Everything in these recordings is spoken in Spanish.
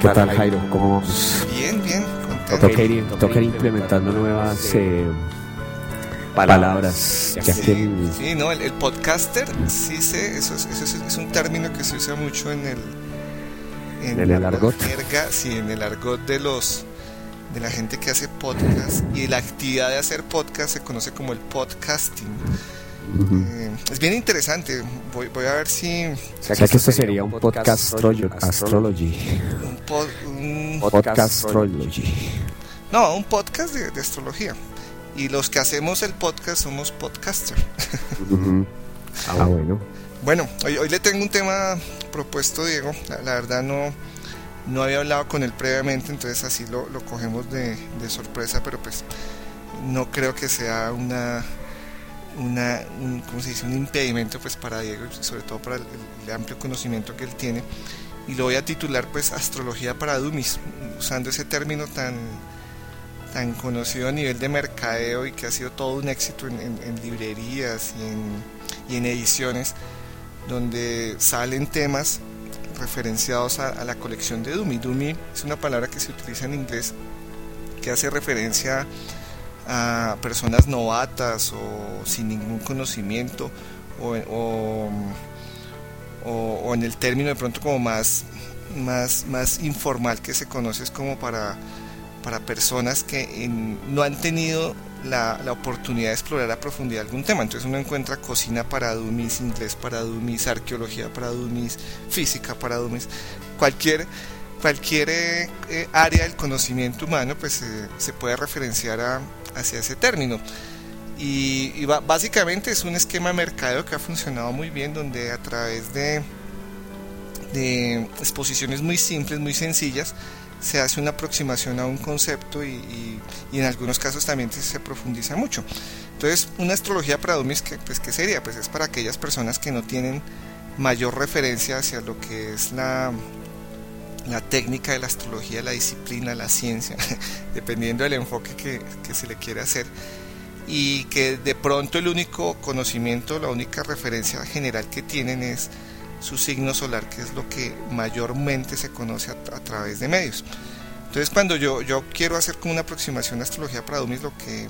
¿Qué tal Jairo? ¿Cómo vamos? Bien, bien, contento. Toca ir, toca ir implementando nuevas eh, palabras, ya que el- Sí, no, el, el podcaster, sí sé, eso, es, eso es, es un término que se usa mucho en el... En el la argot. jerga, sí, en el argot de los de la gente que hace podcast y la actividad de hacer podcast se conoce como el podcasting. Ujú. Eh, es bien interesante. Voy, voy a ver si O sea que esto sería un podcast astro- astrology. Un, pod- un- Podcast no, un podcast de, de astrología. Y los que hacemos el podcast somos podcaster. Ah, bueno. Bueno, hoy, hoy le tengo un tema propuesto, Diego. La, la verdad no, no había hablado con él previamente, entonces así lo, lo cogemos de, de sorpresa, pero pues no creo que sea una, una un, ¿cómo se dice? un impedimento pues para Diego, y sobre todo para el, el amplio conocimiento que él tiene. Y lo voy a titular pues Astrología para Dummies, usando ese término tan tan conocido a nivel de mercadeo y que ha sido todo un éxito en, librerías y en, y en ediciones donde salen temas referenciados a, la colección de Dumi. Dumi es una palabra que se utiliza en inglés que hace referencia a personas novatas o sin ningún conocimiento o- o- en el término de pronto como más, más, más informal que se conoce es como para, para personas que no han tenido la, la oportunidad de explorar a profundidad algún tema. Entonces uno encuentra cocina para dummies, inglés para dummies, arqueología para dummies, física para dummies, cualquier cualquier eh, área del conocimiento humano pues eh, se puede referenciar hacia ese término. Y, y básicamente es un esquema de mercadeo que ha funcionado muy bien, donde a través de, de exposiciones muy simples, muy sencillas, se hace una aproximación a un concepto y, y- y en algunos casos también se, profundiza mucho. Entonces, una astrología para dummies, pues, ¿qué sería? Pues es para aquellas personas que no tienen mayor referencia hacia lo que es la, la técnica de la astrología, la disciplina, la ciencia, dependiendo del enfoque que, que se le quiere hacer y que de pronto el único conocimiento, la única referencia general que tienen es su signo solar, que es lo que mayormente se conoce a, a través de medios. Entonces cuando yo, yo quiero hacer como una aproximación a astrología para dummies, lo que,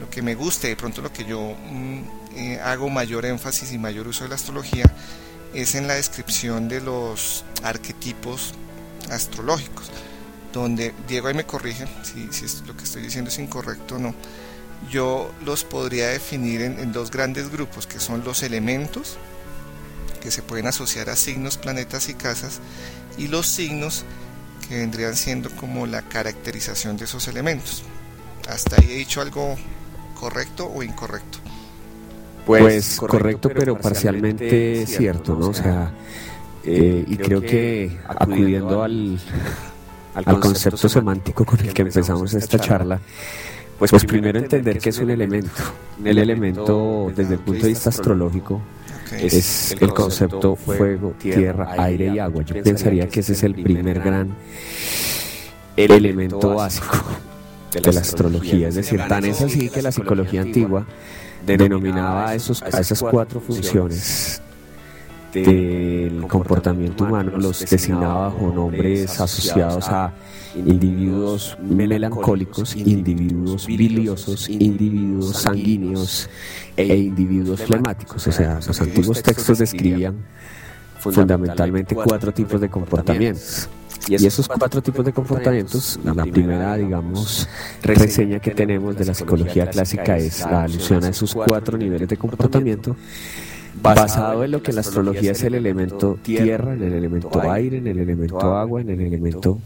lo que me guste, de pronto lo que yo mm, eh, hago mayor énfasis y mayor uso de la astrología es en la descripción de los arquetipos astrológicos, donde Diego ahí me corrige si, si lo que estoy diciendo es incorrecto o no. Yo los podría definir en, en dos grandes grupos, que son los elementos, que se pueden asociar a signos, planetas y casas, y los signos, que vendrían siendo como la caracterización de esos elementos. Hasta ahí he dicho algo correcto o incorrecto. Pues correcto, pero parcialmente cierto, ¿no? O sea, eh, y creo que acudiendo al, al concepto semántico con el que empezamos esta charla, pues, pues primero entender que es un elemento. El elemento desde el punto de vista astrológico es el concepto fuego, tierra, aire y agua. Yo pensaría que ese es el primer gran elemento básico de la astrología. Es decir, tan es así que la psicología antigua denominaba a, esos, a esas cuatro funciones del comportamiento humano, los designaba bajo nombres asociados a individuos melancólicos, individuos biliosos, individuos sanguíneos e individuos flemáticos. O sea, los antiguos textos describían fundamentalmente cuatro tipos de comportamientos. Y esos cuatro tipos de comportamientos, la primera, digamos, reseña que tenemos de la psicología clásica es la alusión a esos cuatro niveles de comportamiento, basado en lo que en la astrología es el elemento tierra, en el elemento aire, en el elemento agua, en el elemento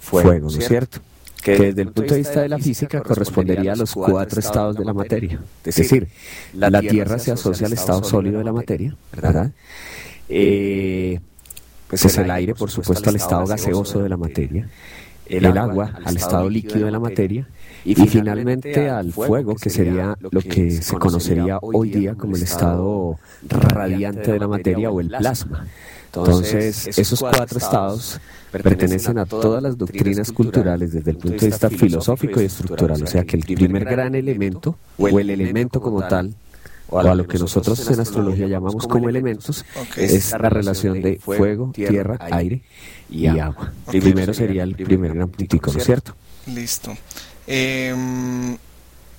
fuego, ¿no es cierto? Que desde el punto de vista de la física correspondería a los cuatro estados de la materia. Es decir, la tierra se asocia al estado sólido de la materia, ¿verdad? Eh, pues es el aire, por supuesto, al estado gaseoso de la materia, el agua al estado líquido de la materia y finalmente al fuego, que sería lo que se conocería hoy día como el estado radiante de la materia o el plasma. Entonces, esos cuatro estados pertenecen a todas las doctrinas culturales desde el punto de vista filosófico y estructural. O sea que el primer gran elemento, o el elemento como tal, o a lo que nosotros en astrología llamamos como elementos, es la relación de fuego, tierra, aire y agua. Primero sería el primer gran puntico, ¿no es cierto? Listo. Eh,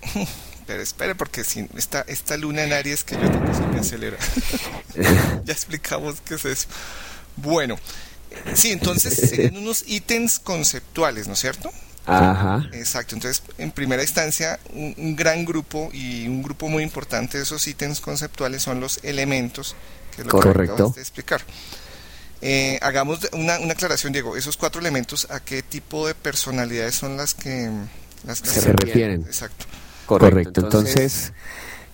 pero espere, porque si esta, esta luna en Aries que yo tengo se me acelera. ya explicamos qué es eso. Bueno, sí, entonces serían unos ítems conceptuales, ¿no es cierto? Ajá. Exacto, entonces en primera instancia un, gran grupo y un grupo muy importante de esos ítems conceptuales son los elementos, que es lo Correcto. que de explicar. Eh, hagamos una, una, aclaración, Diego. Esos cuatro elementos, ¿a qué tipo de personalidades son las que, las que se, refieren? Exacto. Correcto. Entonces,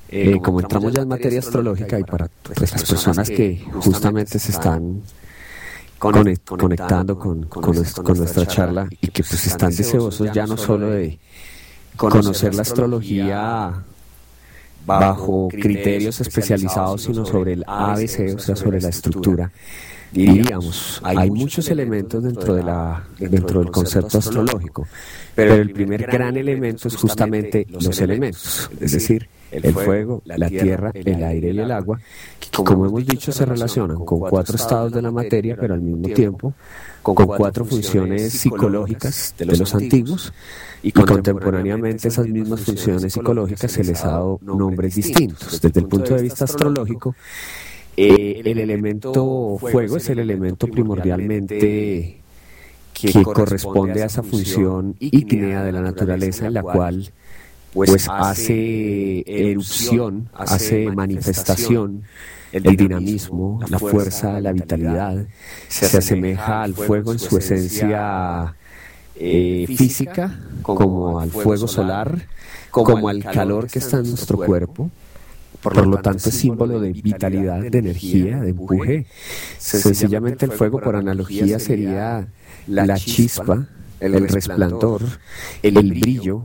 eh, como entramos ya en materia astrológica y para pues, las personas que justamente se están conectando con, con, nuestra charla y que pues están deseosos ya no solo de conocer la astrología bajo criterios especializados, sino sobre el ABC, o sea, sobre la estructura. Diríamos, hay muchos elementos dentro, de la, dentro del concepto astrológico, pero el primer gran elemento es justamente los elementos, es decir, el fuego, la tierra, el aire y el agua, que como hemos dicho se relacionan con cuatro estados de la materia, pero al mismo tiempo con cuatro funciones psicológicas de los antiguos y contemporáneamente esas mismas funciones psicológicas se les ha dado nombres distintos. Desde el punto de vista astrológico, eh, el elemento fuego es el elemento primordialmente que corresponde a esa función ígnea de la naturaleza en la cual pues, pues hace erupción, hace manifestación el dinamismo, la fuerza, la vitalidad, se asemeja al fuego en su esencia eh, física, como al fuego solar, como al calor que está en nuestro cuerpo. Por lo tanto, es símbolo de vitalidad, de energía, de empuje. Sencillamente el fuego, por analogía, sería la chispa, el resplandor, el brillo,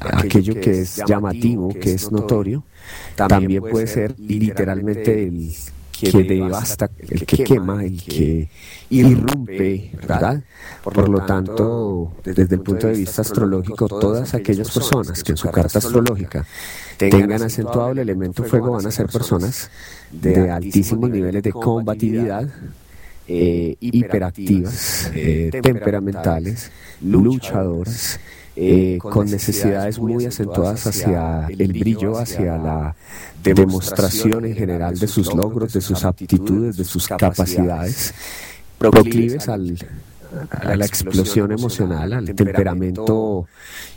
aquello que es llamativo, que es notorio. También puede ser literalmente el que devasta, el que quema, el que irrumpe, ¿verdad? Por lo tanto, desde el punto de vista astrológico, todas aquellas personas que en su carta astrológica tengan acentuado el elemento fuego van a ser personas de altísimos niveles de combatividad, eh, hiperactivas, eh, temperamentales, luchadoras, eh, con necesidades muy acentuadas hacia el brillo, hacia la demostración en general de sus logros, de sus aptitudes, de sus capacidades, proclives al, a la explosión emocional, al temperamento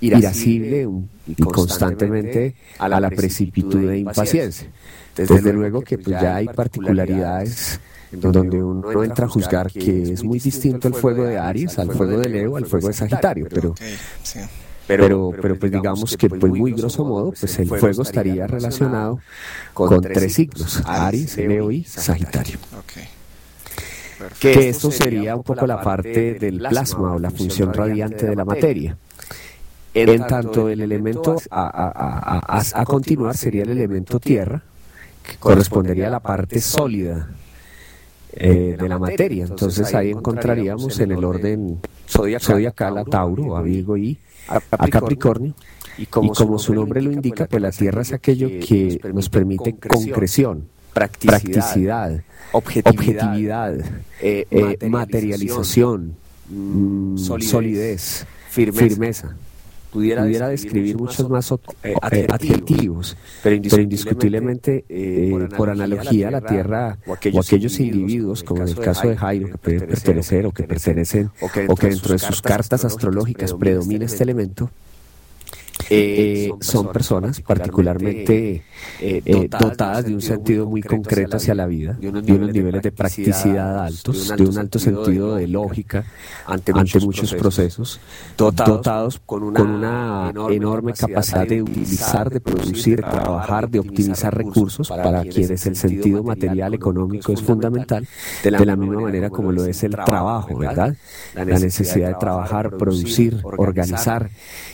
irascible y constantemente a la precipitud e impaciencia. Desde luego que pues ya hay particularidades donde uno entra a juzgar que es muy distinto el fuego de Aries al fuego de Leo al fuego de Sagitario, pero pero, pero pues digamos que pues muy grosso modo pues el fuego estaría relacionado con tres signos, Aries, Leo y Sagitario. Que esto sería un poco la parte del plasma o la función radiante de la materia. En tanto el elemento a, a continuar sería el elemento tierra, que correspondería a la parte sólida eh, de la materia. Entonces ahí encontraríamos en el orden zodiacal a Tauro, a Virgo y a Capricornio. Y como, su nombre lo indica, pues la Tierra es aquello que nos permite concreción, practicidad, objetividad, eh, eh, materialización, mm, solidez, firmeza. Pudiera, describir muchos más eh, eh, adjetivos, pero indiscutiblemente, eh, por, analogía, la Tierra o aquellos, individuos, como en el caso de Jairo, que pueden pertenecer o que pertenecen, o que dentro de sus cartas astrológicas predomina este elemento, eh, son personas particularmente eh, eh, dotadas de un sentido muy concreto hacia la vida, de unos niveles de practicidad altos, de un alto sentido de lógica ante muchos procesos, dotados con una enorme capacidad de utilizar, de producir, de trabajar, de optimizar recursos para quienes el sentido material económico es fundamental, de la misma manera como lo es el trabajo, ¿verdad? La necesidad de trabajar, producir, organizar.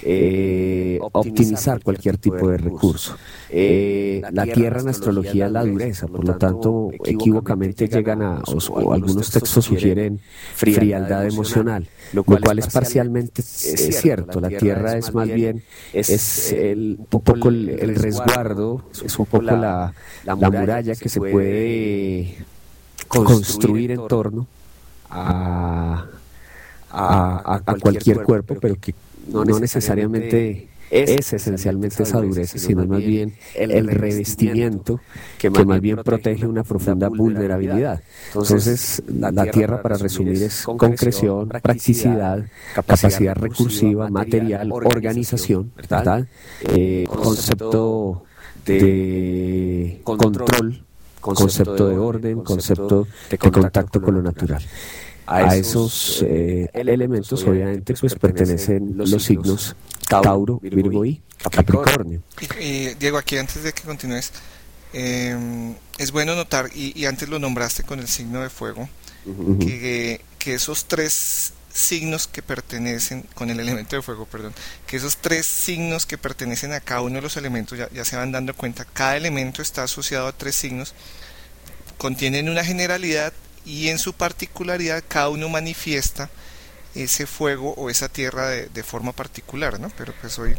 Eh, optimizar cualquier tipo de recurso. Eh, la Tierra en astrología es la dureza, por lo tanto, equívocamente llegan a, o, algunos textos sugieren frialdad emocional, lo cual es parcialmente es cierto. La Tierra es más bien es el, un poco el, resguardo, es un poco la, la muralla que se puede construir en torno a, a, a cualquier cuerpo, pero que no necesariamente es esencialmente esa dureza, sino más bien el revestimiento que más bien protege una profunda vulnerabilidad. Entonces, la tierra, para resumir, es concreción, practicidad, capacidad recursiva, material, organización, ¿verdad? Eh, concepto de control, concepto de orden, concepto de contacto con lo natural. A esos eh, elementos obviamente pues pertenecen los signos Tauro, Virgo y Capricornio. Diego, aquí antes de que continúes, em, es bueno notar, y, antes lo nombraste con el signo de fuego, que, esos tres signos que pertenecen, con el elemento de fuego, perdón, que esos tres signos que pertenecen a cada uno de los elementos, ya, ya se van dando cuenta, cada elemento está asociado a tres signos, contienen una generalidad y en su particularidad cada uno manifiesta ese fuego o esa tierra de, forma particular, ¿no? Pero pues hoy,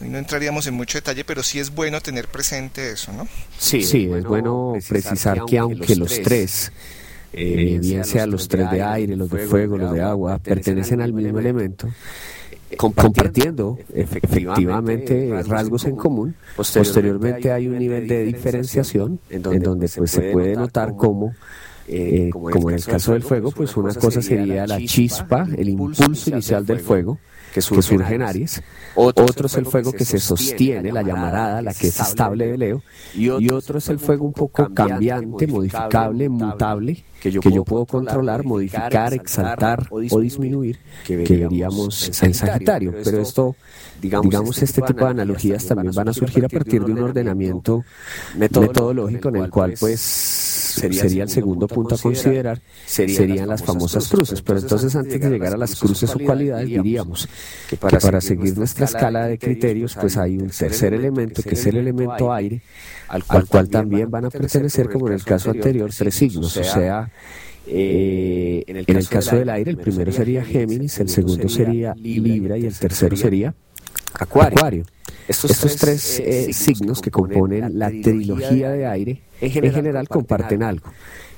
no entraríamos en mucho detalle, pero sí es bueno tener presente eso, ¿no? Sí, sí es bueno precisar que aunque los tres, eh, eh, bien sea los tres de aire, los de fuego, los de agua, pertenecen al mismo elemento, compartiendo efectivamente rasgos en común, posteriormente hay un nivel de diferenciación en donde pues, se puede notar cómo eh, como, en el caso del fuego, pues una cosa sería la chispa, el impulso inicial del fuego, que surge en Aries, otro es el fuego que se sostiene, la llamarada, la que es estable de Leo, y otro es el fuego un poco cambiante, modificable, mutable, que yo puedo controlar, modificar, exaltar o disminuir, que veríamos en Sagitario. Pero esto, digamos, este tipo de analogías también van a surgir a partir de un ordenamiento metodológico en el cual, pues, sería, el segundo punto a considerar, serían las famosas cruces. Pero entonces antes de llegar a las cruces o cualidades diríamos que para, seguir nuestra escala de criterios pues hay un tercer elemento que es el elemento aire, al cual, también van a pertenecer como en el caso anterior tres signos, o sea, eh, en, el caso, del aire, el primero sería Géminis, el segundo sería Libra y el tercero sería Acuario. Estos, tres eh, signos que componen la trilogía de aire en general, comparten algo.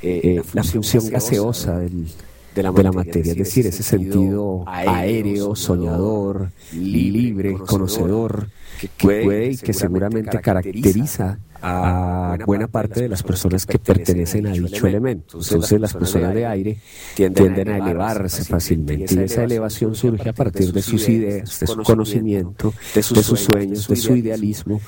Eh, eh, la función gaseosa de, la, materia, es decir, ese sentido aéreo, soñador, libre, conocedor, que puede y que seguramente caracteriza a buena parte de las personas que pertenecen a dicho elemento. Entonces las personas de aire tienden a elevarse fácilmente. y esa elevación surge a partir de sus ideas, de su conocimiento, de sus sueños, de su idealismo,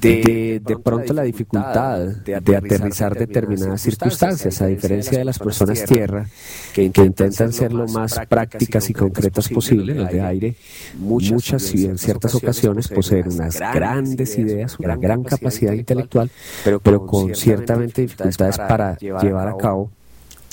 de, de pronto la dificultad de aterrizar determinadas circunstancias, a diferencia de las personas tierra que intentan ser lo más prácticas y concretas posible, los de aire, muchas y en ciertas ocasiones poseen unas grandes ideas, una gran capacidad intelectual pero, pero con ciertamente dificultades para llevar a cabo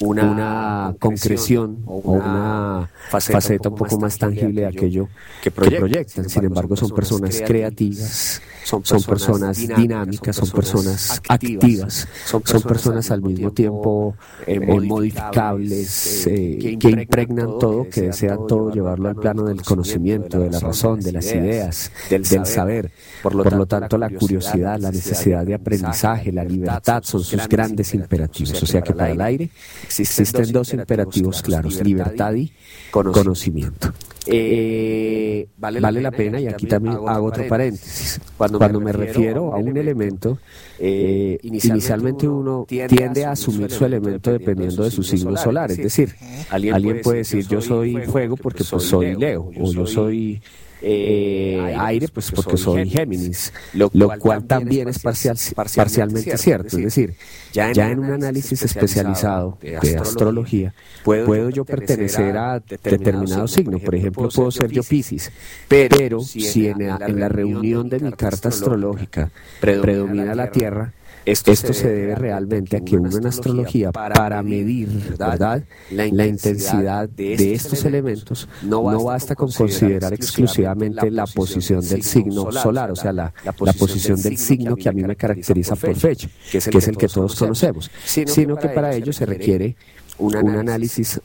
una, concreción o una faceta, un poco más tangible de aquello que proyectan. Sin embargo, son personas creativas, son, personas dinámicas, son personas activas, son, personas al mismo tiempo eh, modificables, eh, que impregnan todo, que desean todo llevarlo al plano del conocimiento, de la razón, de las ideas, del saber. Por lo tanto, la curiosidad, la necesidad de aprendizaje, la libertad son sus grandes imperativos. O sea que para el aire existen dos imperativos claros, libertad y conocimiento. Eh, vale, la pena, y aquí también hago otro paréntesis. Cuando, me refiero a un elemento, eh, eh, inicialmente uno tiende a asumir su elemento dependiendo de su signo solar. Es decir, alguien puede decir yo soy fuego porque pues soy Leo, o yo soy eh, aire, pues porque soy Géminis, lo, cual también es parcial, parcialmente cierto. Es decir, ya en, un análisis especializado de astrología, puedo, yo pertenecer a determinado signo. Por ejemplo, puedo ser yo Pisces, pero si en la, reunión de mi carta astrológica predomina la Tierra, Esto, se debe realmente a que uno en astrología, para medir ¿verdad? la intensidad de estos elementos, no basta con considerar exclusivamente la posición del signo solar, o sea, la, posición del signo que a mí me caracteriza por fecha, que es el que todos conocemos, sino que para ello se requiere un análisis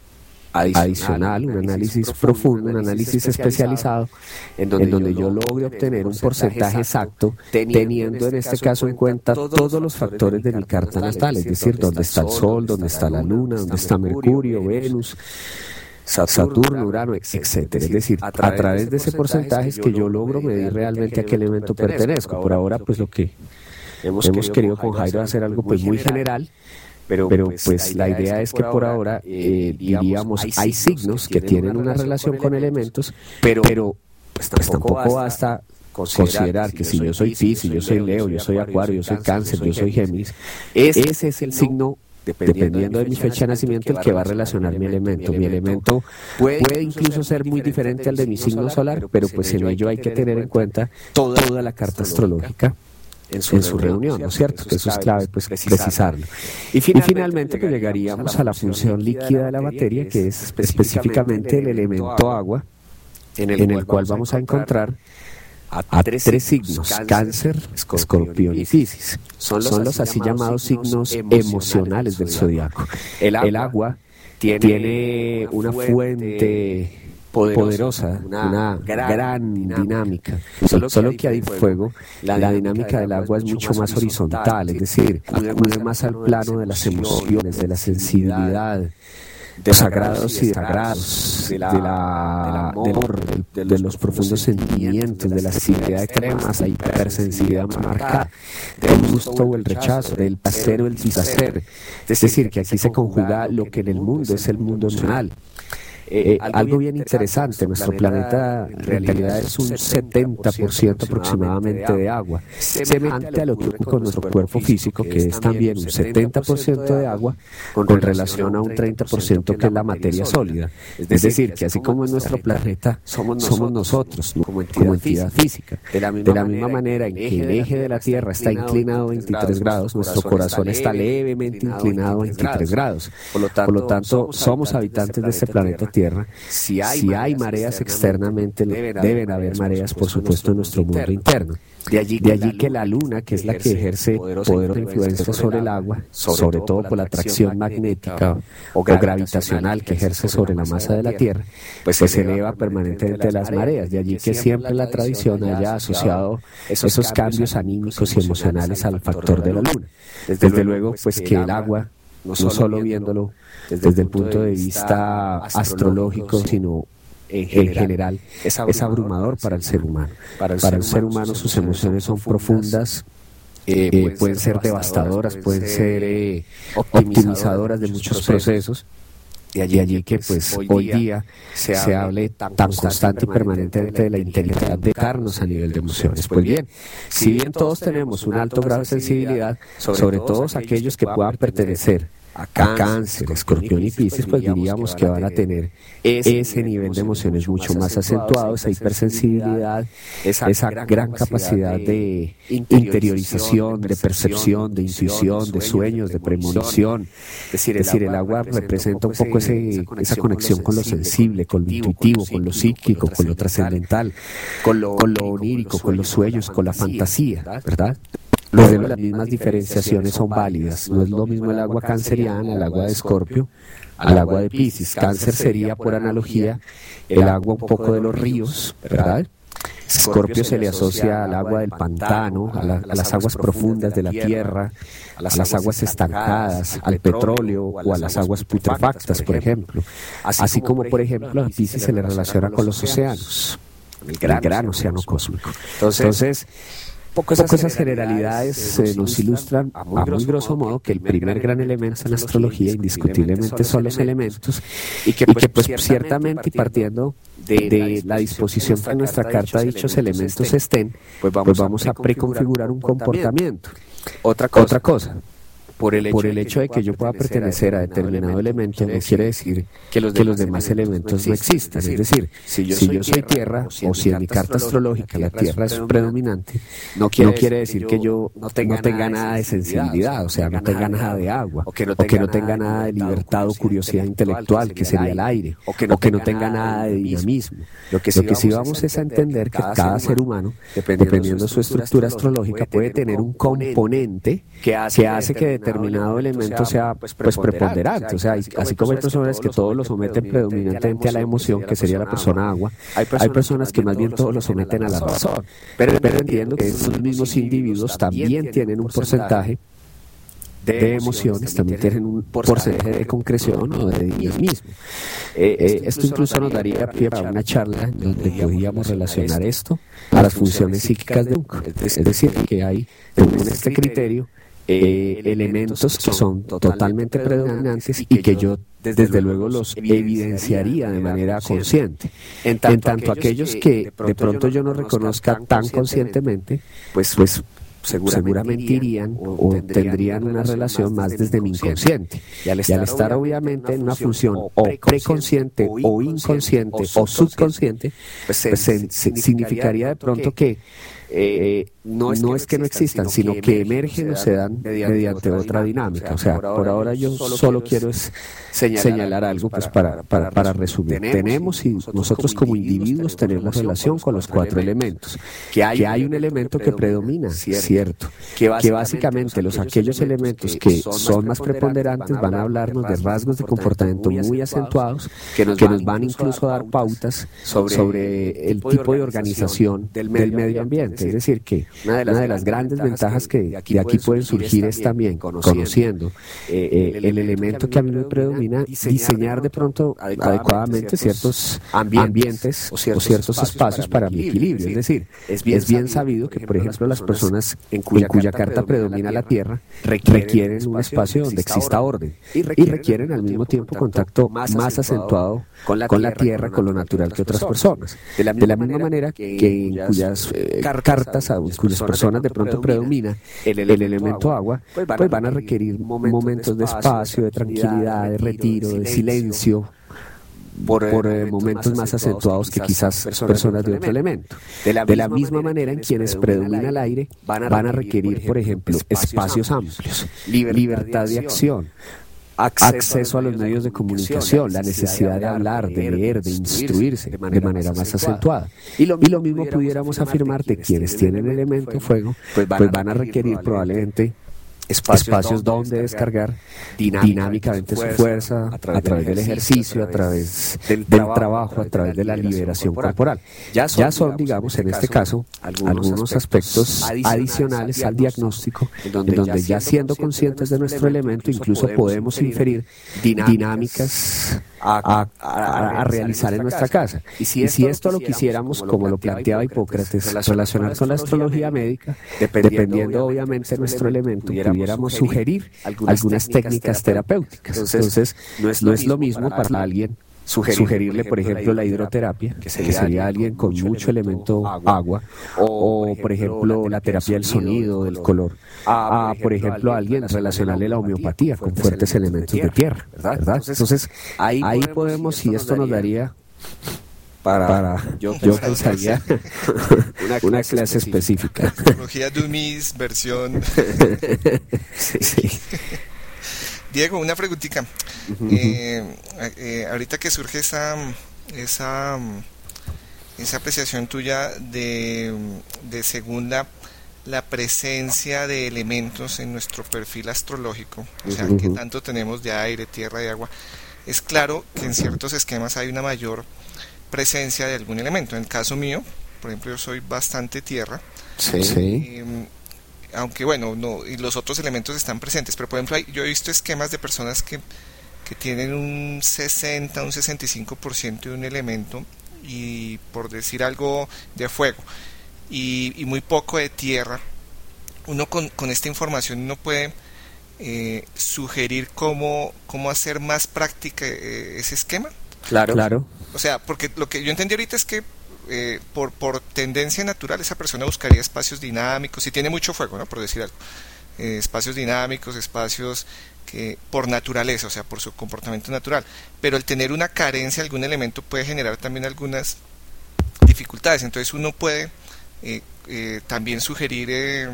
adicional, un análisis profundo, un análisis especializado, en donde, yo logre obtener un porcentaje exacto, teniendo en este caso en cuenta todos los factores de mi carta natal, es decir, dónde está el Sol, dónde está la Luna, dónde está Mercurio, Venus. Saturno, Urano, etcétera. Es decir, a través de ese porcentaje es que yo logro medir realmente a qué elemento pertenezco. Por ahora, pues lo que hemos querido con Jairo hacer algo pues muy general pero, pues, pues la idea es que por ahora, eh, eh diríamos, hay signos que tienen una relación con elementos, pero, pero pues, pues tampoco basta considerar que si yo soy Pisces, yo soy Leo, yo soy Acuario, yo soy Cáncer, yo soy Géminis, ese es el signo dependiendo de mi fecha de nacimiento, el que va a relacionar mi elemento. Mi elemento puede incluso ser muy diferente al de mi signo solar, pero pues en ello hay que tener en cuenta toda la carta astrológica en su, reunión, ¿no es cierto? Que eso es clave, pues precisarlo. Y finalmente, pues llegaríamos a la función líquida de la materia, que es específicamente el elemento agua, en el, cual vamos a encontrar a, tres, signos, cáncer, escorpión y piscis. Son los, así llamados signos emocionales del zodiaco. El agua tiene una fuente poderosa, una, gran, dinámica. Solo, que hay fuego, la, dinámica del agua es mucho más horizontal, es decir, acude más al plano de las emociones, de la sensibilidad de los sagrados y desagrados, de la, del amor, de, los profundos sentimientos, de la sensibilidad de cremas, la hipersensibilidad marcada, del gusto o el rechazo, del placer o el displacer. Es decir, que aquí se conjuga lo que en el mundo es el mundo emocional. Eh, algo bien interesante, nuestro planeta en realidad es un 70% aproximadamente de agua, semejante a lo que con nuestro cuerpo físico, que es también un 70% de agua con relación a un 30% que es la materia sólida. Es decir, que así como en nuestro planeta somos nosotros como entidad física. De la misma manera en que el eje de la Tierra está inclinado a 23 grados, nuestro corazón está levemente inclinado a 23 grados. Por lo tanto, somos habitantes de este planeta Tierra, si hay, mareas externamente, deben, haber mareas, por supuesto, en nuestro mundo interno. De allí, que la luna, que es la que ejerce poderosa influencia sobre el agua, sobre todo por la atracción magnética o gravitacional que ejerce sobre la masa de la Tierra, pues se eleva permanentemente las mareas. De allí que siempre la tradición haya asociado esos cambios anímicos y emocionales al factor de la luna. Desde luego, pues que el agua no solo viéndolo desde el punto de vista astrológico, sino en general, es abrumador para el ser humano. Para el ser humano sus emociones son profundas, eh, eh, pueden ser devastadoras, pueden ser eh, optimizadoras de muchos procesos. Y allí, allí que pues hoy día se, hable tan constante y permanentemente de la inteligencia de darnos a nivel de emociones. Pues bien, si bien todos tenemos un alto grado de sensibilidad, sobre todo aquellos que puedan pertenecer a cáncer, escorpión y piscis, pues diríamos que van a tener ese nivel de emociones mucho más acentuado, esa hipersensibilidad, esa gran capacidad de interiorización, de percepción, de intuición, de sueños, de premonición. Es decir, el agua representa un poco ese, esa conexión con lo sensible, con lo intuitivo, con lo psíquico, con lo trascendental, con lo onírico, con los sueños, con la fantasía, ¿verdad? Las mismas diferenciaciones son válidas. No es lo mismo el agua canceriana, el agua de Escorpio, al agua de Pisces. Cáncer sería, por analogía, el agua un poco de los ríos, ¿verdad? Escorpio se le asocia al agua del pantano, a, las aguas profundas de la tierra, a las aguas estancadas, al petróleo o a las aguas putrefactas, por ejemplo. Así como, por ejemplo, a Pisces se le relaciona con los océanos, el gran, océano cósmico. Entonces, Pocas esas generalidades eh, nos ilustran a muy grosso modo que el primer gran elemento en la astrología indiscutiblemente son los elementos y que pues, pues ciertamente y partiendo de, la disposición que nuestra carta dichos elementos estén, pues vamos, pues a preconfigurar un comportamiento. Otra cosa. Otra cosa por el hecho, de que yo pueda pertenecer a determinado elemento, no quiere decir que los, demás elementos no existan. Es decir, si yo, soy tierra, o si en mi carta astrológica la tierra es predominante, no quiere, decir que yo no tenga, nada de sensibilidad, o sea, no tenga nada de agua, o que no tenga nada de libertad o curiosidad intelectual, que sería el aire, o que no tenga nada de dinamismo. Lo que sí vamos es a entender que cada ser humano, dependiendo de su estructura astrológica, puede tener un componente que hace que determinado elemento sea pues, pues preponderante. O sea, así como hay personas que todos lo someten predominantemente a la emoción, que sería la persona agua, hay personas que más bien todos lo someten a la razón. Pero, entiendo que esos mismos individuos también tienen un porcentaje de emociones también tienen un porcentaje de concreción o de dinamismo. Eh, eh, esto incluso nos daría pie para una charla donde podríamos relacionar esto a las funciones psíquicas de Jung. Es decir, que hay, según este criterio, eh, elementos que son totalmente predominantes y que yo desde luego los evidenciaría de manera consciente. En tanto, aquellos que de pronto yo no reconozca tan conscientemente, pues, pues seguramente, irían o tendrían una relación más desde mi inconsciente. Y al estar, obviamente en una función o preconsciente o inconsciente o subconsciente, pues, pues significaría de pronto que eh, no, es que, no existan, sino que emergen o se dan mediante, otra dinámica. O sea, por ahora yo solo quiero es señalar algo pues para, para, para resumir. Tenemos y nosotros como individuos tenemos relación con los cuatro elementos. Que hay un elemento que predomina, cierto. Que básicamente los aquellos elementos que son más preponderantes van a hablarnos de rasgos de comportamiento muy acentuados que nos van incluso a dar pautas sobre el tipo de organización del medio ambiente. Es decir, que una de las, grandes ventajas que de aquí, pueden surgir es también, conociendo eh, eh, el elemento que a mí me predomina, diseñar de pronto adecuadamente ciertos ambientes o ciertos espacios para mi equilibrio. Es decir, es bien sabido que, por ejemplo, las personas en cuya carta predomina la Tierra requieren un espacio donde exista orden y requieren al mismo tiempo contacto más acentuado con la Tierra, con lo natural que otras personas. De la misma manera que en cuyas eh, cartas a cuyas personas de pronto predomina el, elemento agua, pues, pues van a requerir momentos de espacio, de tranquilidad, de retiro, de silencio por, eh, momentos más acentuados que quizás personas de otro elemento. De la, misma manera en quienes predomina el aire van a requerir, por ejemplo, espacios amplios, libertad de acción, acceso a los medios de comunicación, la necesidad de hablar, de leer, de instruirse de manera más acentuada. Y lo mismo pudiéramos afirmar de quienes tienen elemento fuego, pues van pues a requerir probablemente espacios, donde descargar dinámicamente, su fuerza, a través, del ejercicio, a través del, trabajo, a través de la liberación corporal. Ya son, digamos, en este caso, algunos aspectos adicionales al diagnóstico, en donde ya siendo conscientes de nuestro elemento, incluso podemos inferir dinámicas a, realizar en nuestra casa. Y si, esto, lo quisiéramos, como lo planteaba Hipócrates, relacionar con la astrología médica, dependiendo obviamente de nuestro elemento, pudiéramos sugerir algunas técnicas terapéuticas. Entonces, no es lo mismo para alguien sugerirle, por ejemplo, la hidroterapia, que sería, alguien con mucho elemento agua, o, por ejemplo, la terapia del sonido, del color, a, por ejemplo, alguien relacionarle la homeopatía con fuertes elementos de tierra, ¿verdad? Entonces, ahí podemos, y esto nos daría para, yo, pensaría una clase, específica. Tecnología Dumis, versión. sí. Diego, una preguntita. Eh, eh, ahorita que surge esa, esa, esa apreciación tuya de, de segunda la presencia de elementos en nuestro perfil astrológico, o sea, que tanto tenemos de aire, tierra y agua, es claro que en ciertos esquemas hay una mayor presencia de algún elemento. En el caso mío, por ejemplo, yo soy bastante tierra. Sí. Em, aunque bueno, no, y los otros elementos están presentes, pero por ejemplo, yo he visto esquemas de personas que, que tienen un 60, un 65% de un elemento y por decir algo de fuego y, muy poco de tierra, uno con, con esta información uno puede eh, sugerir cómo, cómo hacer más práctica eh, ese esquema. Claro, claro. O sea, porque lo que yo entendí ahorita es que eh, por, por tendencia natural esa persona buscaría espacios dinámicos y tiene mucho fuego, ¿no? Por decir algo. eh, espacios dinámicos, espacios que por naturaleza, o sea, por su comportamiento natural. Pero el tener una carencia de algún elemento puede generar también algunas dificultades. Entonces uno puede eh, eh, también sugerir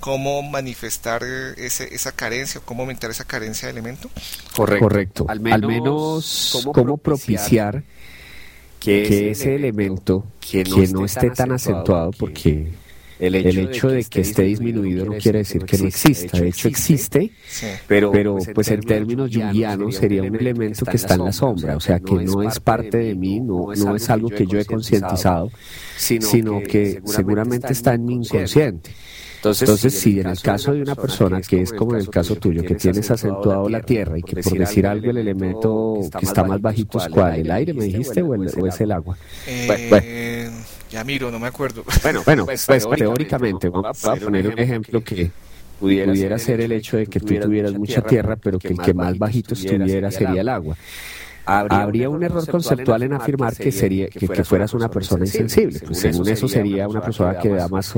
cómo manifestar ese, esa carencia o cómo aumentar esa carencia de elemento. Correcto. Al menos, cómo, propiciar, que, ese elemento que no, esté tan acentuado porque el hecho, de, que esté disminuido no quiere decir que no exista. De hecho existe, pero, pero pues, pues en términos jungianos sería un elemento que está en la sombra, o sea que no es parte de mí, no, no es algo que yo he concientizado, sino que seguramente está en mi inconsciente. Entonces, si en el caso de una persona que es como en el caso tuyo, que tienes acentuado la tierra y que por decir algo el elemento que está más bajito es cuál, el aire me dijiste o, es el agua. Eh, ya miro, no me acuerdo. Bueno, bueno, pues, pues teóricamente, vamos a poner un ejemplo que pudiera ser el hecho de que tú tuvieras mucha tierra, pero que el que más bajito estuviera sería el agua. habría un error conceptual en afirmar que sería que, fueras una persona insensible. Pues según eso sería una persona que da más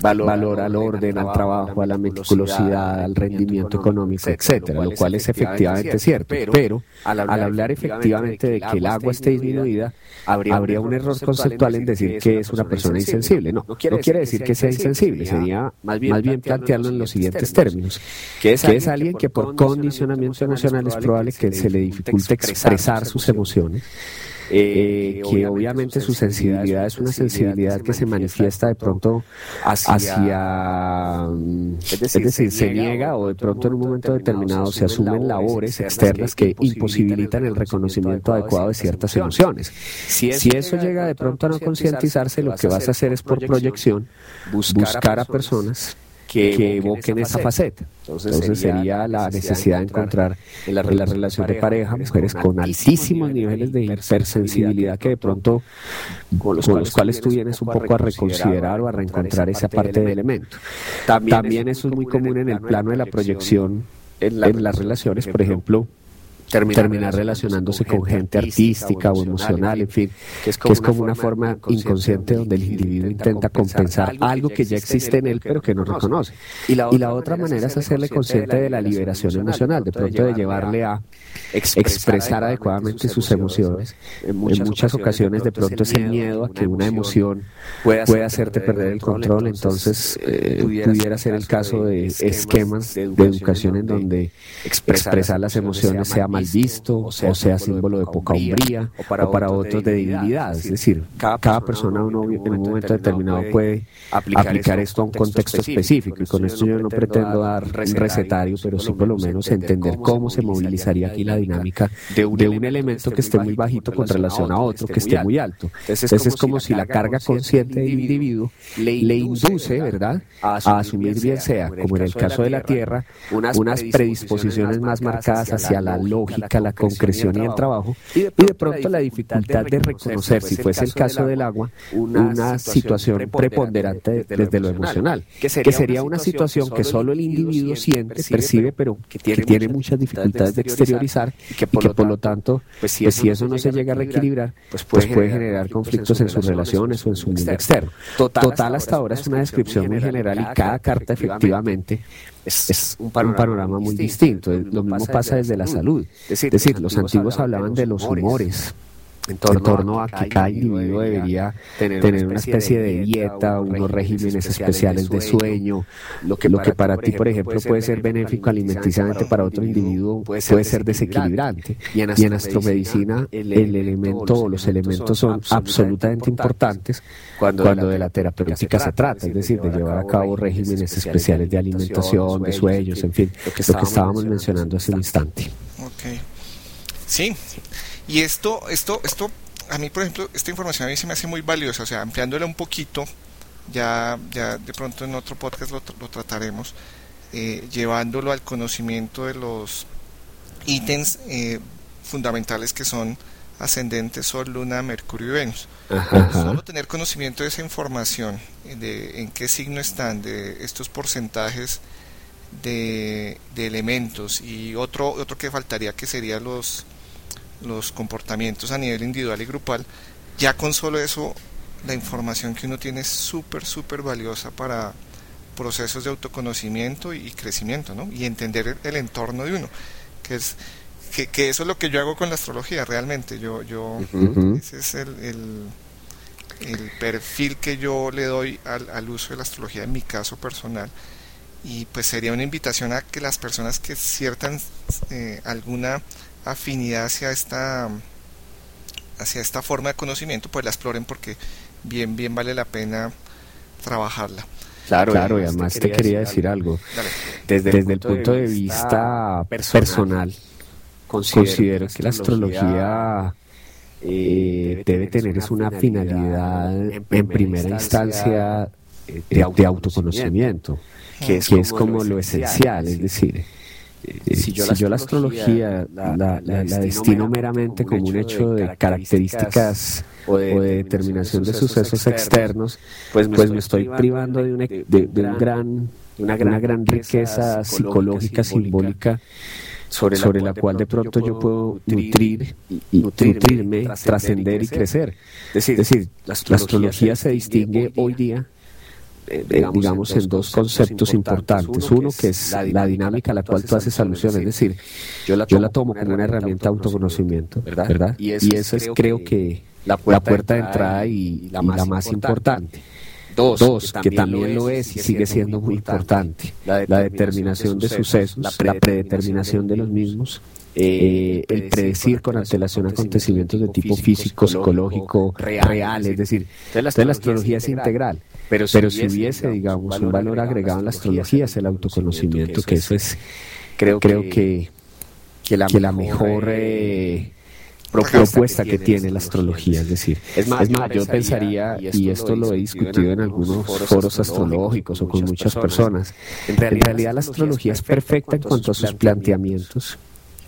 valor, al orden, al trabajo, a la meticulosidad, al rendimiento económico, etcétera, lo cual es efectivamente cierto. Pero al hablar efectivamente de que el agua esté disminuida, habría un error conceptual en decir que es una persona insensible. No, no quiere decir que sea insensible, sería más bien plantearlo en los siguientes términos, que es alguien que por condicionamiento emocional es probable que se le dificulte expresar sus emociones eh, que obviamente su sensibilidad es una sensibilidad que se manifiesta de pronto hacia, mm, es decir, se niega o de pronto en un momento determinado se asumen labores externas que imposibilitan el reconocimiento adecuado de ciertas emociones. Si eso llega de pronto a no concientizarse, lo que vas a hacer es por proyección buscar a personas que, evoquen esa faceta. Entonces, sería la necesidad de encontrar en la, relación de pareja mujeres con altísimos niveles de hipersensibilidad que de pronto con los, cuales tú vienes un poco a reconsiderar o a reencontrar esa parte de elemento. También eso es muy común en el plano de la proyección en las relaciones, por ejemplo, terminar, relacionándose con gente artística o emocional, en fin, que es como, una forma inconsciente donde el individuo intenta compensar algo que ya existe en él pero que no reconoce. Y la otra manera es hacerle consciente de la liberación emocional, de pronto de llevarle a expresar adecuadamente sus emociones. En muchas ocasiones de pronto ese miedo a que una emoción pueda hacerte perder el control, entonces eh, pudiera ser el caso de esquemas de educación en donde expresar las emociones sea más mal visto, o sea, símbolo de poca hombría, o para, otros de debilidad. Es decir, cada, persona en un momento determinado puede aplicar esto a un contexto específico. Y con esto yo no pretendo dar un recetario, pero sí por lo menos entender cómo se movilizaría aquí la dinámica de un elemento que esté muy bajito con relación a otro que esté muy alto. Entonces es como si la carga consciente del individuo le induce, ¿verdad?, a asumir bien sea, como en el caso de la Tierra, unas predisposiciones más marcadas hacia la lógica la concreción y el trabajo, y de pronto la dificultad de reconocer, si fuese el caso del agua, una situación preponderante desde lo emocional, que sería una situación que solo el individuo siente, percibe, pero que tiene muchas dificultades de exteriorizar y que por lo tanto, pues si pues eso no se llega a reequilibrar, pues, pues puede generar conflictos en sus relaciones o en su mundo externo. Total hasta ahora es una descripción muy general y cada carta efectivamente es, un, panorama muy distinto. Lo mismo pasa desde la salud. Es decir, los antiguos hablaban de los humores en torno, a, que cada individuo debería tener, una especie de dieta, unos regímenes especiales de sueño, lo que, lo que para ti, por ejemplo, puede ser benéfico alimenticiamente, para otro individuo puede ser desequilibrante. Y en astromedicina el elemento o los elementos son absolutamente importantes cuando de la terapéutica se trata, es decir, de llevar a cabo regímenes especiales de alimentación, de sueños, en fin, lo que estábamos mencionando hace un instante. Okay. Sí, y esto, esto, esto, a mí, por ejemplo, esta información a mí se me hace muy valiosa, o sea, ampliándola un poquito, ya, ya de pronto en otro podcast lo, trataremos, eh, llevándolo al conocimiento de los ítems eh, fundamentales que son ascendentes Sol, Luna, Mercurio y Venus. Solo tener conocimiento de esa información, de en qué signo están, de estos porcentajes de, de elementos y otro, otro que faltaría que sería los los comportamientos a nivel individual y grupal, ya con solo eso la información que uno tiene es súper, súper valiosa para, procesos de autoconocimiento y, crecimiento, ¿no? Y entender el, entorno de uno, que es que, eso es lo que yo hago con la astrología realmente. Yo, yo, ese es el, el, perfil que yo le doy al, al uso de la astrología en mi caso personal y pues sería una invitación a que las personas que ciertan eh, alguna afinidad hacia esta hacia esta forma de conocimiento pues la exploren porque bien bien vale la pena trabajarla. Claro claro y además te quería, decir algo, desde, el punto de vista personal, considero, que la astrología eh, debe tener es una finalidad en primera instancia de autoconocimiento que es, como, lo esencial, es decir, eh, si yo, la astrología la, destino meramente como un hecho de características o de, determinación de sucesos externos, pues me pues estoy privando de una, de, gran, una, gran, gran riqueza psicológica, simbólica, sobre la, cual de pronto yo puedo nutrir y, nutrirme, trascender y crecer. Es decir, la astrología se distingue hoy día eh, digamos, en dos conceptos importantes. Uno que es la dinámica a la cual tú haces alusión, es decir, yo la tomo como una herramienta de autoconocimiento, ¿verdad? Y eso es, creo que, la puerta de entrada y la más importante. Dos, que también lo es y sigue siendo muy importante, la determinación de sucesos, la predeterminación de los mismos, eh, el predecir con antelación acontecimientos de tipo físico, psicológico, real, es decir, entonces la astrología es integral. Pero si, hubiese, digamos, un valor agregado en la astrología es el autoconocimiento, que eso es, creo, creo que, que, la, mejor eh, propuesta que tiene la astrología. Es decir, es más, yo pensaría, y esto lo he discutido en algunos foros astrológicos o con muchas personas, en realidad la astrología es perfecta en cuanto a sus planteamientos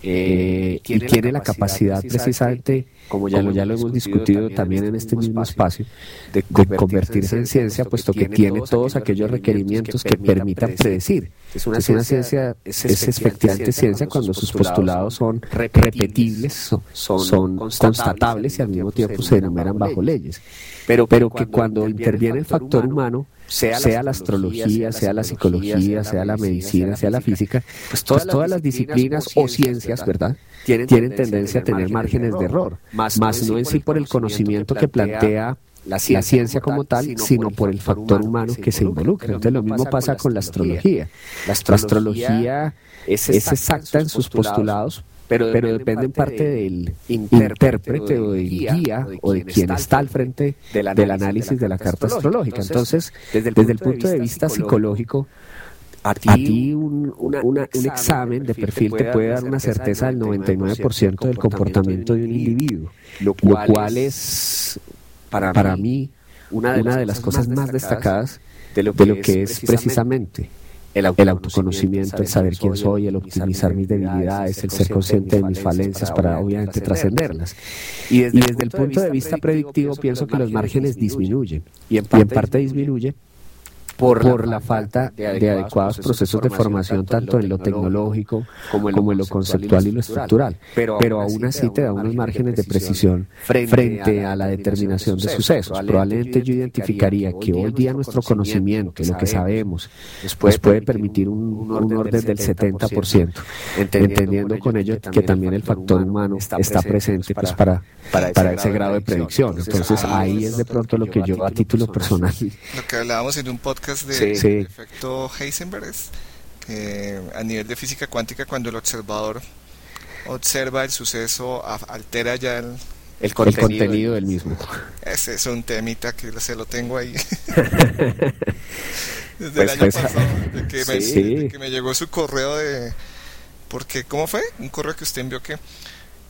eh, y tiene la capacidad precisamente, como ya, lo, ya lo hemos discutido también en este mismo espacio, de, convertirse en ciencia, puesto que tiene todos aquellos requerimientos que permitan predecir. Es una, ciencia, es, efectivamente ciencia cuando sus postulados son repetibles, son, constatables y al mismo tiempo se enumeran bajo leyes. Pero, pero que cuando interviene el factor humano, sea, la astrología, sea la psicología, sea la medicina, sea la física, pues todas, pues las disciplinas o ciencias, ¿verdad? Tienen, tendencia a tener márgenes de error, más, no en sí por el conocimiento que plantea la ciencia, como tal, sino por el factor humano que se involucra. Entonces lo mismo pasa con la astrología. La astrología es exacta en sus postulados, pero, depende en parte del intérprete o del guía o de quien está al frente del análisis de la carta astrológica. Entonces, desde el punto de vista psicológico, a ti, un, examen de perfil te puede dar una certeza del 99% del comportamiento de un individuo, lo cual es para, para mí una de las cosas más destacadas de lo que es precisamente el autoconocimiento, el saber quién soy, el optimizar mis debilidades, el ser consciente de mis falencias para obviamente trascenderlas. Y desde el punto de vista predictivo pienso que los márgenes disminuyen. Y en parte disminuye por, la, falta de adecuados, procesos de formación tanto en lo tecnológico como en lo, conceptual y lo estructural. Pero, aún así te da unos márgenes de precisión frente a la determinación de sucesos. Probablemente yo identificaría que hoy día nuestro conocimiento, lo que sabemos, pues puede permitir un, orden del 70%, entendiendo con ello que también el factor humano está presente pues para, para ese grado de predicción. Entonces ahí es de pronto lo que yo a título personal... Lo que hablábamos en un podcast de, efecto Heisenberg es que a nivel de física cuántica cuando el observador observa el suceso altera ya el, el contenido, del mismo. Ese es un temita que se lo tengo ahí. Desde el pues, año pues, pasado, de que, me, que me llegó su correo de... Porque, ¿cómo fue? Un correo que usted envió que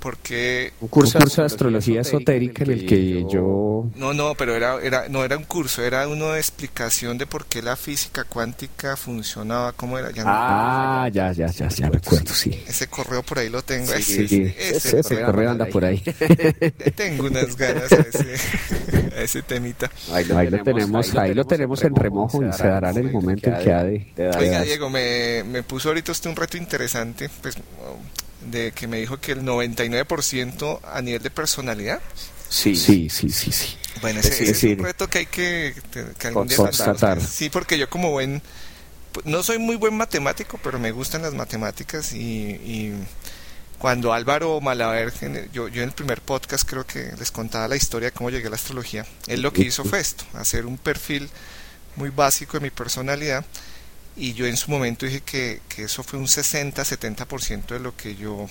porque un curso, de astrología esotérica en el que yo no no pero era era no era un curso era uno de explicación de por qué la física cuántica funcionaba cómo era ah ya ya ya ya recuerdo sí. Ese correo por ahí lo tengo sí, ese, correo, anda por ahí. Tengo unas ganas a ese, ese temita. Ahí lo, tenemos ahí lo tenemos en remojo y se dará en el momento en que ha de, oiga Diego me, me puso ahorita usted un reto interesante pues de que me dijo que el 99% a nivel de personalidad. Sí, sí, sí, sí. sí. Bueno, ese, es un reto que hay que, que constatar. Sí, porque yo como buen no soy muy buen matemático, pero me gustan las matemáticas y, cuando Álvaro Malaver, yo, yo en el primer podcast creo que les contaba la historia de cómo llegué a la astrología, él lo que hizo fue esto, hacer un perfil muy básico de mi personalidad y yo en su momento dije que, que eso fue un 60-70% de lo que yo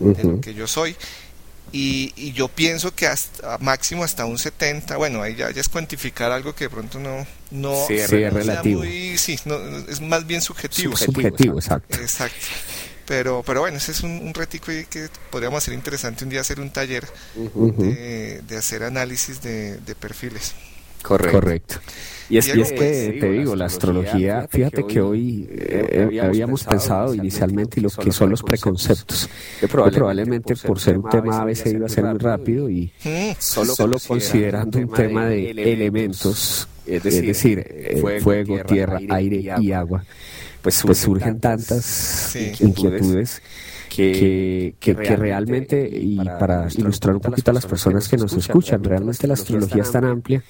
de lo que yo soy y, y, yo pienso que hasta máximo hasta un 70, bueno, ahí ya, es cuantificar algo que de pronto no, no es relativo. sí, no, es más bien subjetivo. Subjetivo, exacto. Exacto. Pero, pero bueno, ese es un, un retico que podríamos hacer interesante un día hacer un taller de, de, hacer análisis de, de perfiles. Correcto. Y es, que, te digo, la astrología, fíjate que hoy eh, eh, habíamos pensado inicialmente lo que son los preconceptos, que probablemente por ser un tema a veces iba a ser muy rápido y solo considerando un tema de elementos, es decir, eh, fuego, tierra, aire y agua, pues, pues surgen tantas inquietudes que, que, realmente, y para ilustrar un poquito a las personas que nos escuchan, realmente la astrología es tan amplia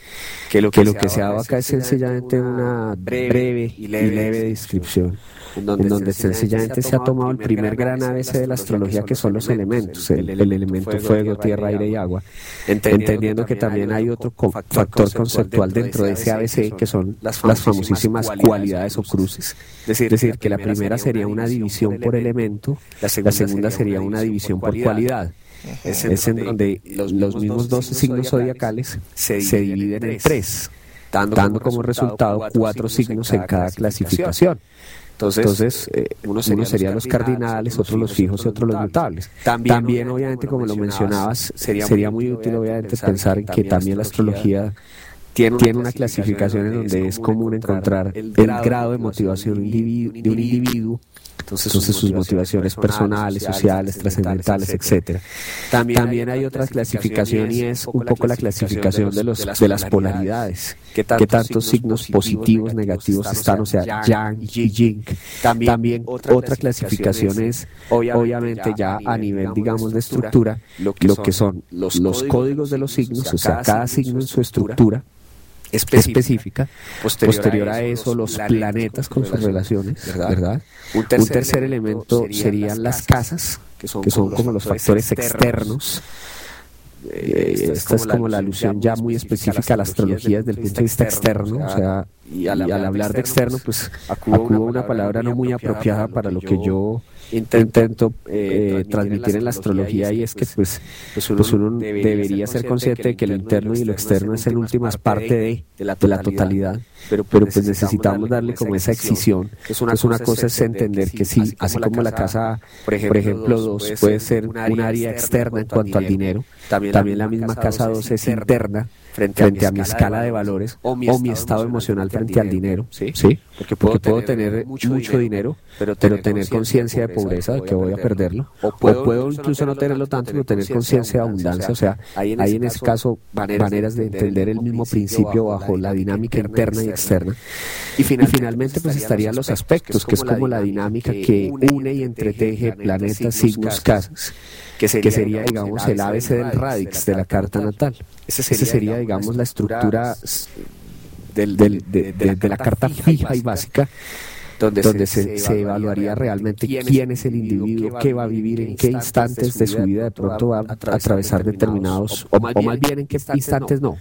que lo que, lo que se ha dado acá es sencillamente una breve y leve descripción en donde, sencillamente se ha tomado el primer gran ABC de la astrología que son los elementos, el, elemento fuego, tierra, aire y agua, entendiendo que también hay otro factor conceptual dentro de ese ABC que son las famosísimas cualidades o cruces. Es decir, que la primera sería una división por elemento, la segunda sería una división por cualidad. Es en donde los mismos dos signos zodiacales se dividen en tres, dando como resultado cuatro signos en cada clasificación. Entonces, eh, uno sería, los cardinales, otros los fijos y otros los notables. También, obviamente, como lo mencionabas, sería, muy útil, obviamente, pensar en que también la astrología tiene una, clasificación en donde es común encontrar el grado de motivación de un individuo entonces, sus motivaciones personales, sociales, trascendentales, etcétera. También, hay otra clasificación y es un poco la clasificación de los de las polaridades. ¿Qué tantos signos positivos, negativos están? O sea, Yang y Ying. También otra clasificación es, obviamente ya a nivel, digamos, de estructura, lo que son los códigos de los signos, o sea, cada signo en su estructura específica. Posterior, a eso, los planetas con sus relaciones, ¿verdad? Un tercer, elemento serían las casas, que son, como los factores externos. Eh, esta es como la alusión ya muy específica a la astrología desde el punto de vista externo, o sea, y al, hablar de externo, pues acudo una palabra no muy apropiada para lo que yo intento eh, transmitir en la astrología y es que pues, pues uno, pues debería ser consciente de que lo interno y lo externo es en últimas parte de, la, totalidad, pero, pero pues necesitamos darle como esa excisión. Es una, una cosa es entender que sí, así como la casa, por ejemplo, 2 puede ser un área externa en cuanto al dinero, también la misma casa 2 es interna frente, a, mi escala de valores o mi, estado, emocional frente al dinero, ¿sí? Porque puedo, tener, mucho, dinero, pero tener, conciencia de pobreza, de que voy a perderlo. O puedo, incluso no tenerlo tanto, pero tener conciencia de abundancia. O sea, hay en ese caso maneras de entender el mismo principio bajo la dinámica interna y externa. Y finalmente pues estarían los aspectos, que es como la dinámica que une y entreteje planetas, signos, casas que sería, digamos, el ABC del radix de la carta natal. Ese sería, digamos, la estructura del, de, la carta fija y básica donde, se, evaluaría realmente quién es el individuo, qué va a vivir, en qué instantes de su vida de pronto va a atravesar determinados, o, más bien en qué instantes no,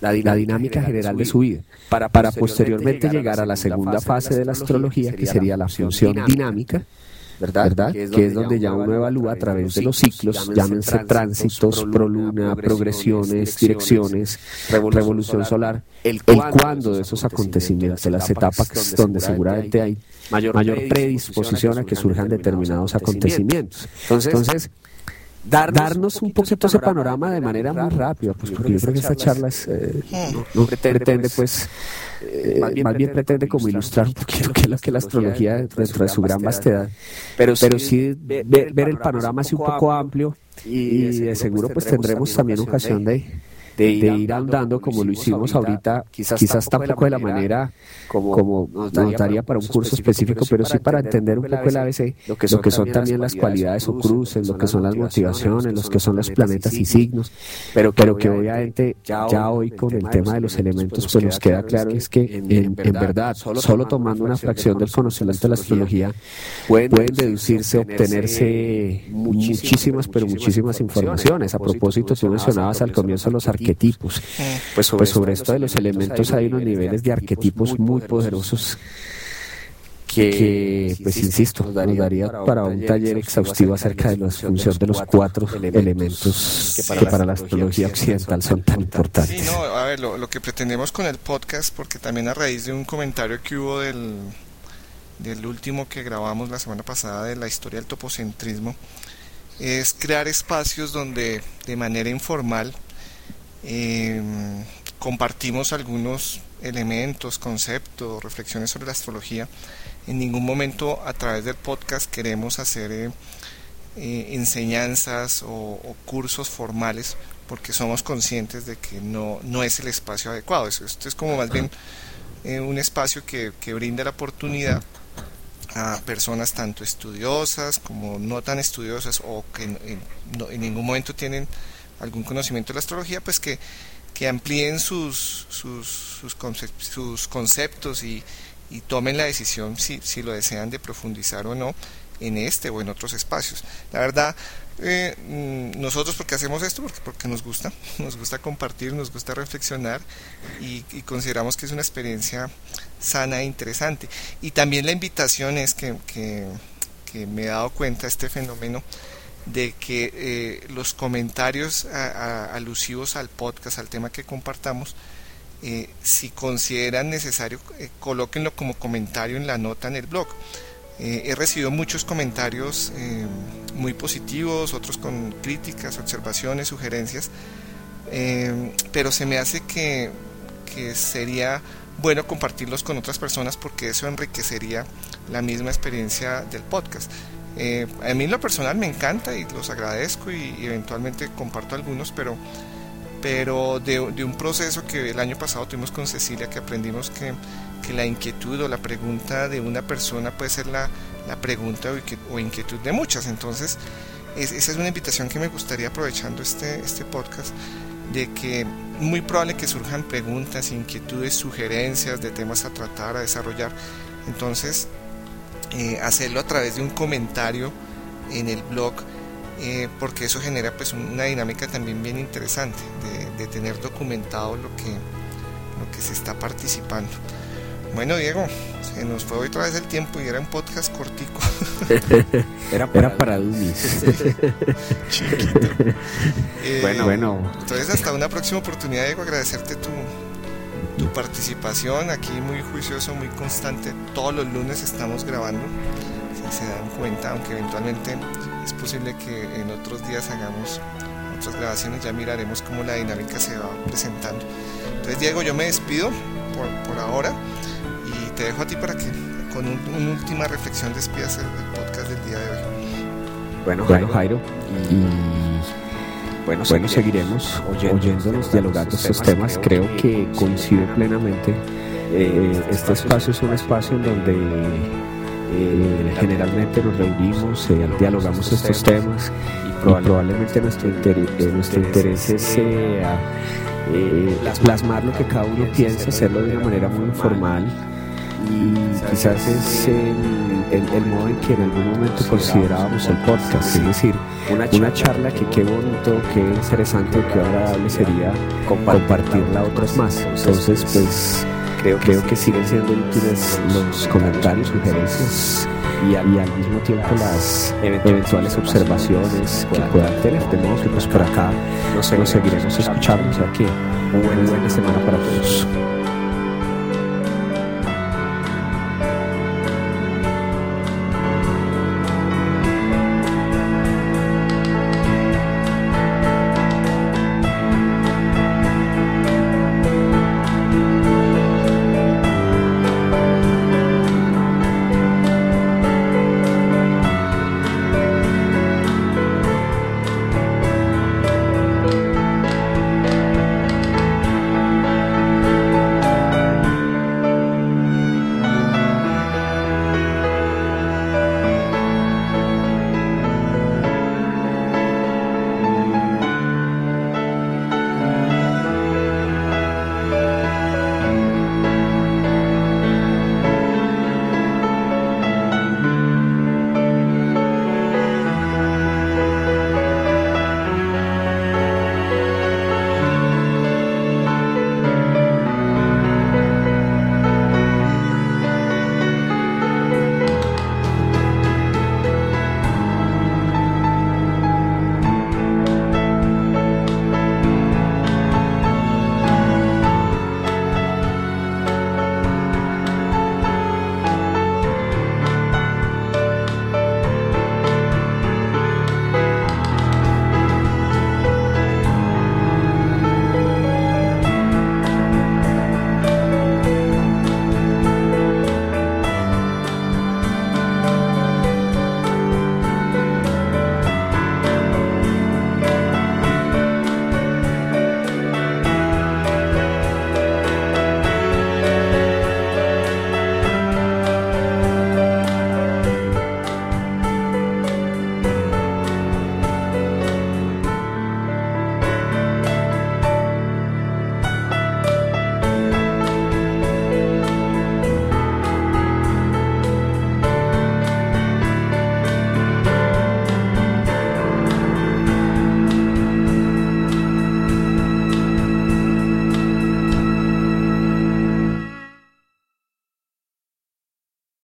la, dinámica general de su vida, para, para posteriormente llegar a la segunda fase de la astrología, que sería la función dinámica ¿verdad? Que es, donde, ya uno evalúa a través de los ciclos, llámense tránsitos, proluna, progresiones, direcciones, revolución solar, el cuándo de esos acontecimientos, de las etapas donde seguramente hay mayor, predisposición a que surjan determinados acontecimientos. Entonces, darnos un poquito ese panorama de manera muy rápida, pues porque yo creo que esta charla eh, no, pretende pues eh, más, bien, pretende como ilustrar un poquito qué es lo que la astrología dentro de su gran vastedad, pero, pero sí ver, el panorama así un poco amplio y, de seguro pues tendremos también ocasión de de ir, andando como lo hicimos ahorita, quizás, tampoco de la manera como, nos daría para un curso específico, pero sí para entender un poco el ABC, lo que son, también las cualidades o cruces, lo que son las motivaciones, los que son los planetas y signos, pero, que obviamente ya hoy con el tema de los elementos pues nos queda claro es que en, verdad, solo tomando una fracción del conocimiento de la astrología, pueden deducirse, obtenerse muchísimas, pero muchísimas informaciones. A propósito, tú mencionabas al comienzo los arquetipos. Pues sobre, pues sobre esto de los elementos hay unos niveles de arquetipos muy poderosos que, pues insisto, nos daría, para un taller exhaustivo acerca de la función de los cuatro elementos que para, la astrología occidental son tan importantes. Sí, no, a ver, lo, lo, que pretendemos con el podcast, porque también a raíz de un comentario que hubo del, del último que grabamos la semana pasada de la historia del topocentrismo, es crear espacios donde de manera informal em, compartimos algunos elementos, conceptos, reflexiones sobre la astrología. En ningún momento a través del podcast queremos hacer eh, eh, enseñanzas o, cursos formales porque somos conscientes de que no, no es el espacio adecuado. Esto es como más bien eh, un espacio que, que brinda la oportunidad a personas tanto estudiosas como no tan estudiosas o que en, ningún momento tienen algún conocimiento de la astrología, pues que, que amplíen sus, sus, sus, conceptos y, y, tomen la decisión si, si lo desean de profundizar o no en este o en otros espacios. La verdad, eh, mm, nosotros porque hacemos esto, porque, porque nos gusta, nos gusta compartir, nos gusta reflexionar y, consideramos que es una experiencia sana e interesante. Y también la invitación es que, que, me he dado cuenta este fenómeno de que eh, los comentarios alusivos al podcast, al tema que compartamos, eh, si consideran necesario, colóquenlo como comentario en la nota en el blog. he recibido muchos comentarios muy positivos, otros con críticas, observaciones, sugerencias, eh, pero se me hace que, que sería bueno compartirlos con otras personas porque eso enriquecería la misma experiencia del podcast. Eh, a mí lo personal me encanta y los agradezco y, eventualmente comparto algunos, pero, pero de, de, un proceso que el año pasado tuvimos con Cecilia, que aprendimos que, que la inquietud o la pregunta de una persona puede ser la, la pregunta o inquietud de muchas. Entonces, esa es una invitación que me gustaría aprovechando este, este podcast, de que muy probable que surjan preguntas, inquietudes, sugerencias de temas a tratar, a desarrollar. Entonces, eh, hacerlo a través de un comentario en el blog, eh, porque eso genera pues una dinámica también bien interesante de, de tener documentado lo que, lo que se está participando. Bueno, Diego, se nos fue otra vez el tiempo y era un podcast cortico. era para, era para Chiquito. Eh, bueno, bueno. Entonces, hasta una próxima oportunidad, Diego, agradecerte tu, tu participación aquí, muy juicioso, muy constante. Todos los lunes estamos grabando, si se dan cuenta, aunque eventualmente es posible que en otros días hagamos otras grabaciones, ya miraremos cómo la dinámica se va presentando. Entonces, Diego, yo me despido por, por ahora te dejo a ti para que con una última reflexión despidas el, podcast del día de hoy. Bueno, Jairo, Jairo y bueno, bueno seguiremos oyéndonos, dialogando estos temas. Creo que coincide plenamente. Eh, este espacio es un espacio en donde eh, generalmente nos reunimos, eh, dialogamos estos temas y probablemente nuestro, interés, nuestro interés sea plasmar lo que cada uno piensa, hacerlo de una manera muy informal y quizás es el, modo en que en algún momento considerábamos el podcast, es decir, una charla que qué bonito, qué interesante, qué agradable sería compartirla a otros más. Entonces, pues creo, creo que siguen siendo útiles los comentarios, sugerencias y al, mismo tiempo las eventuales observaciones que puedan tener. De modo que pues por acá nos seguiremos escuchando. O sea que buena semana para todos.